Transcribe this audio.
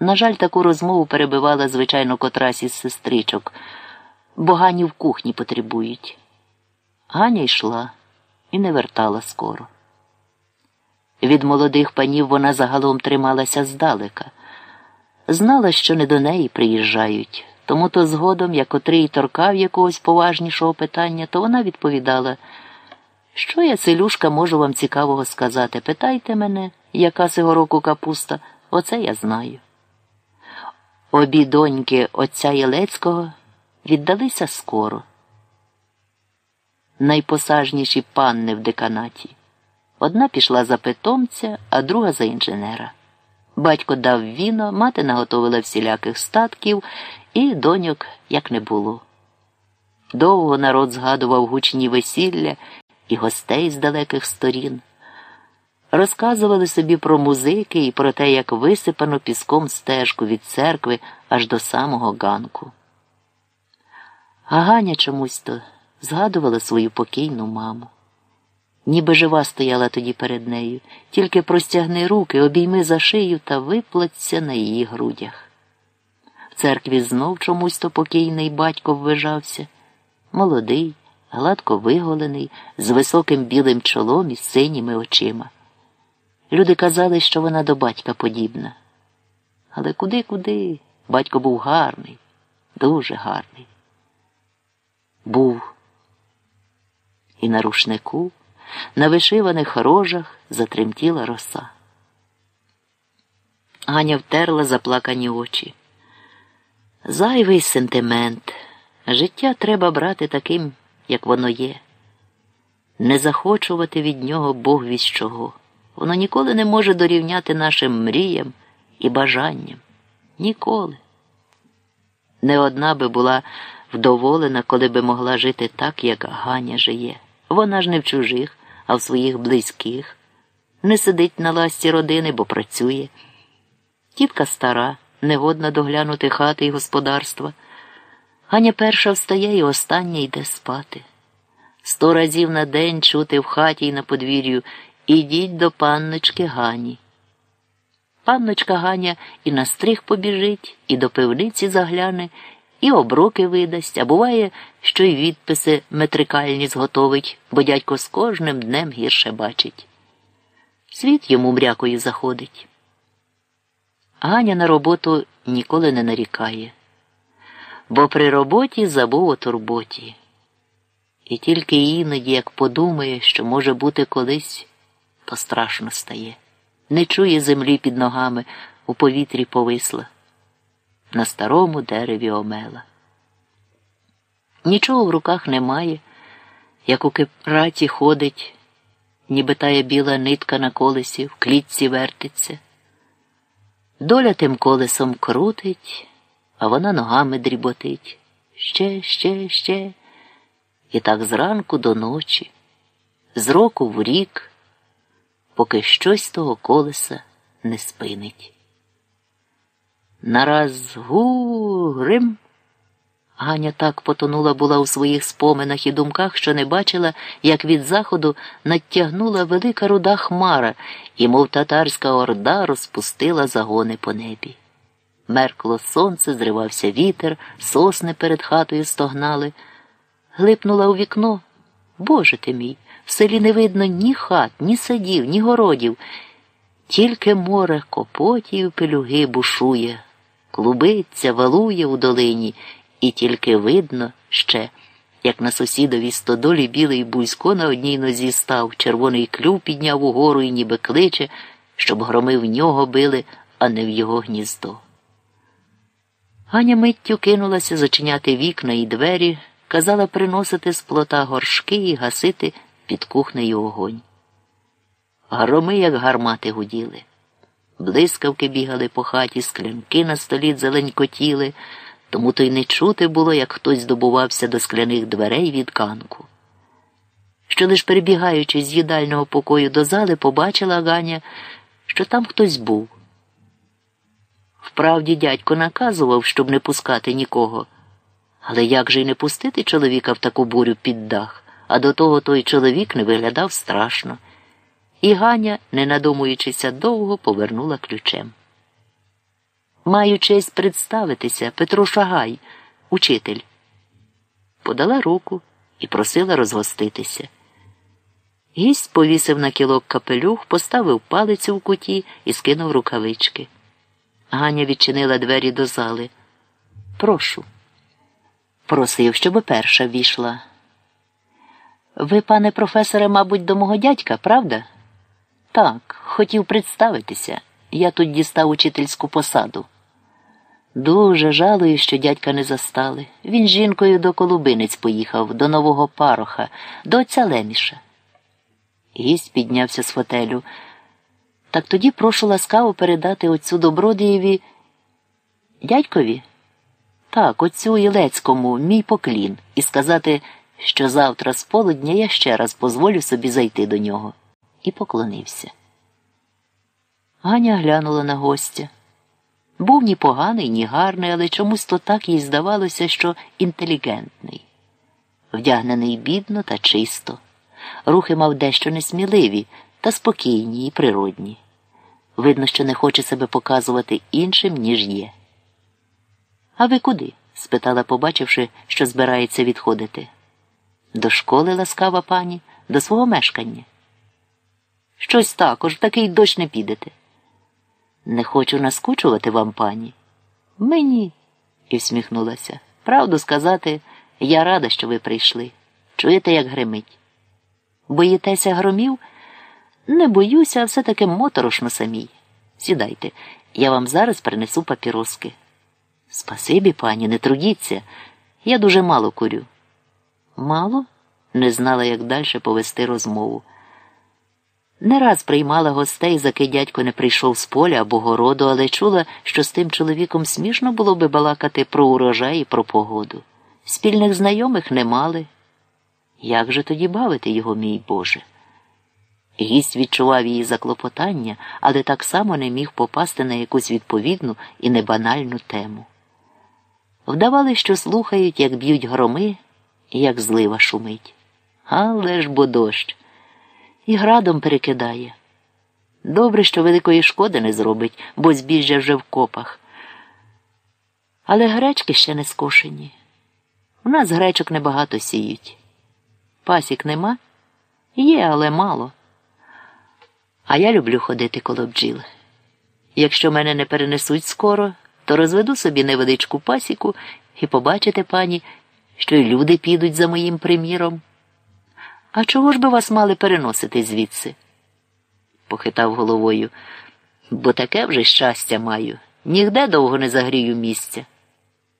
На жаль, таку розмову перебивала, звичайно, котрась із сестричок, бо Гані в кухні потребують. Ганя йшла і не вертала скоро. Від молодих панів вона загалом трималася здалека, знала, що не до неї приїжджають, тому то згодом, як котрий торкав якогось поважнішого питання, то вона відповідала, що я, селюшка, можу вам цікавого сказати. Питайте мене, яка сього року капуста, оце я знаю. Обі доньки отця Єлецького віддалися скоро. Найпосажніші панни в деканаті. Одна пішла за питомця, а друга за інженера. Батько дав віно, мати наготовила всіляких статків, і доньок як не було. Довго народ згадував гучні весілля і гостей з далеких сторін. Розказували собі про музики і про те, як висипано піском стежку від церкви аж до самого ганку. А Ганя чомусь то згадувала свою покійну маму. Ніби жива стояла тоді перед нею, тільки простягни руки, обійми за шию та виплаться на її грудях. В церкві знов чомусь то покійний батько ввижався, молодий, гладко виголений, з високим білим чолом і синіми очима. Люди казали, що вона до батька подібна. Але куди, куди? Батько був гарний, дуже гарний. Був. І на рушнику, на вишиваних рожах затремтіла роса. Ганя втерла заплакані очі. Зайвий сентимент. Життя треба брати таким, як воно є. Не захочувати від нього Бог вісь чого. Воно ніколи не може дорівняти нашим мріям і бажанням. Ніколи. Не одна би була вдоволена, коли би могла жити так, як Ганя жиє. Вона ж не в чужих, а в своїх близьких. Не сидить на ласті родини, бо працює. Тітка стара, негодна доглянути хати і господарства. Ганя перша встає і остання йде спати. Сто разів на день чути в хаті й на подвір'ю Ідіть до панночки Гані. Панночка Ганя і на стриг побіжить, і до пивниці загляне, і оброки видасть, а буває, що й відписи метрикальні зготовить, бо дядько з кожним днем гірше бачить. Світ йому мрякою заходить. Ганя на роботу ніколи не нарікає, бо при роботі забув о турботі. І тільки іноді, як подумає, що може бути колись то страшно стає. Не чує землі під ногами, у повітрі повисла, на старому дереві омела. Нічого в руках немає, як у кипраті ходить, ніби тая біла нитка на колесі, в клітці вертиться. Доля тим колесом крутить, а вона ногами дріботить. Ще, ще, ще. І так зранку до ночі, з року в рік поки щось того колеса не спинить. Нараз гу грим. Ганя так потонула була у своїх споминах і думках, що не бачила, як від заходу надтягнула велика руда хмара і, мов татарська орда, розпустила загони по небі. Меркло сонце, зривався вітер, сосни перед хатою стогнали. Глипнула у вікно. Боже ти мій! В селі не видно ні хат, ні садів, ні городів, тільки море копотів пелюги бушує, клубиться, валує у долині, і тільки видно ще, як на сусідовій стодолі білий буйсько на одній нозі став, червоний клюв підняв угору і ніби кличе, щоб громи в нього били, а не в його гніздо. Ганя миттю кинулася зачиняти вікна і двері, казала приносити з плота горшки і гасити під кухнею огонь. Громи, як гармати, гуділи. Блискавки бігали по хаті, склянки на столі зеленькотіли, тому то й не чути було, як хтось здобувався до скляних дверей від канку. Що лиш перебігаючи з їдального покою до зали, побачила Ганя, що там хтось був. Вправді дядько наказував, щоб не пускати нікого. Але як же й не пустити чоловіка в таку бурю під дах? А до того той чоловік не виглядав страшно. І Ганя, не надумуючися довго, повернула ключем. Маю честь представитися Петро Шагай, учитель. Подала руку і просила розгоститися. Гість повісив на кілок капелюх, поставив палицю в куті і скинув рукавички. Ганя відчинила двері до зали. Прошу. Просив, щоб перша війшла. Ви, пане професоре, мабуть, до мого дядька, правда? Так, хотів представитися. Я тут дістав учительську посаду. Дуже жалую, що дядька не застали. Він з жінкою до Колубинець поїхав, до нового пароха, до отця Леміша. Гість піднявся з фотелю. Так тоді прошу ласкаво передати отцю Добродієві. Дядькові? Так, отцю Ілецькому, мій поклін, і сказати, що завтра з полудня я ще раз дозволю собі зайти до нього. І поклонився. Ганя глянула на гостя. Був ні поганий, ні гарний, але чомусь то так їй здавалося, що інтелігентний, вдягнений бідно та чисто. Рухи мав дещо несміливі та спокійні і природні. Видно, що не хоче себе показувати іншим, ніж є. А ви куди? спитала, побачивши, що збирається відходити. До школи ласкава пані, до свого мешкання. Щось також в такий дощ не підете. Не хочу наскучувати вам, пані. Мені, і всміхнулася. Правду сказати, я рада, що ви прийшли. Чуєте, як гримить? Боїтеся громів? Не боюся, а все таки моторошно самій. Сідайте, я вам зараз принесу папіроски. Спасибі, пані, не трудіться. Я дуже мало курю. Мало? Не знала, як далі повести розмову. Не раз приймала гостей, заки дядько не прийшов з поля або городу, але чула, що з тим чоловіком смішно було би балакати про урожай і про погоду. Спільних знайомих не мали. Як же тоді бавити його, мій Боже? Гість відчував її заклопотання, але так само не міг попасти на якусь відповідну і небанальну тему. Вдавали, що слухають, як б'ють громи, як злива шумить. Але ж бо дощ і градом перекидає. Добре, що великої шкоди не зробить, бо збіжжя вже в копах. Але гречки ще не скошені. У нас гречок небагато сіють. Пасік нема? Є, але мало. А я люблю ходити коло бджіл. Якщо мене не перенесуть скоро, то розведу собі невеличку пасіку і побачите, пані, що й люди підуть за моїм приміром. А чого ж би вас мали переносити звідси? похитав головою, бо таке вже щастя маю. Нігде довго не загрію місця.